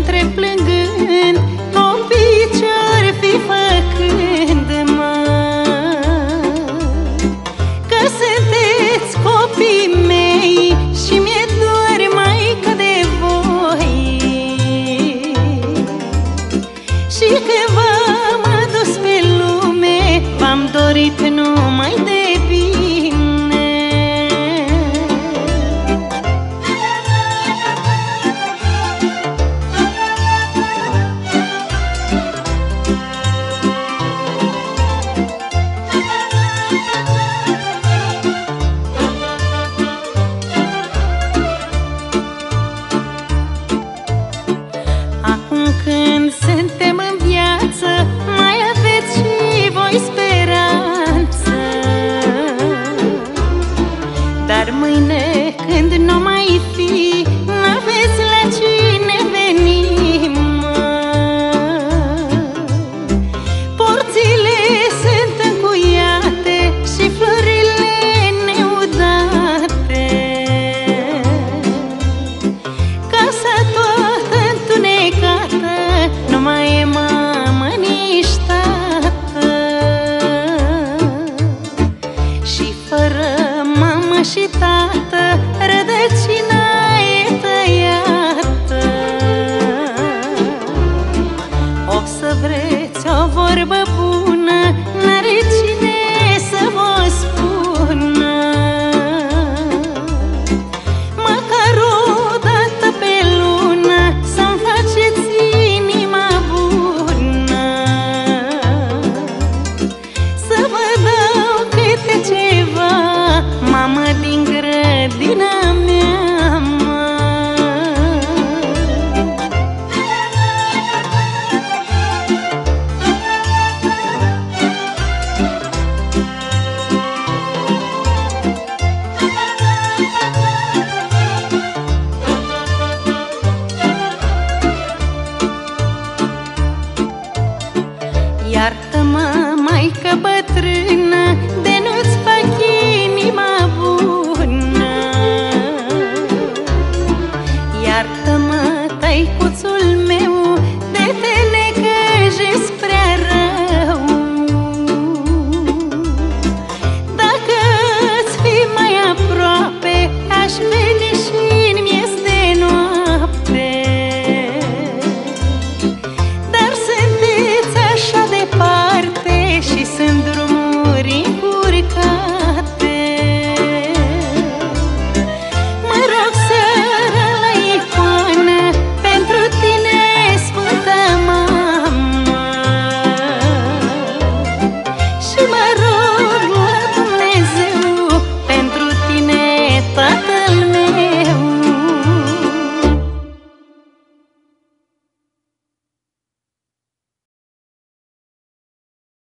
între plângând Și tată, rădăcina e tăiată O să vreți o vorbă bună Iartă-mă, maică bătrână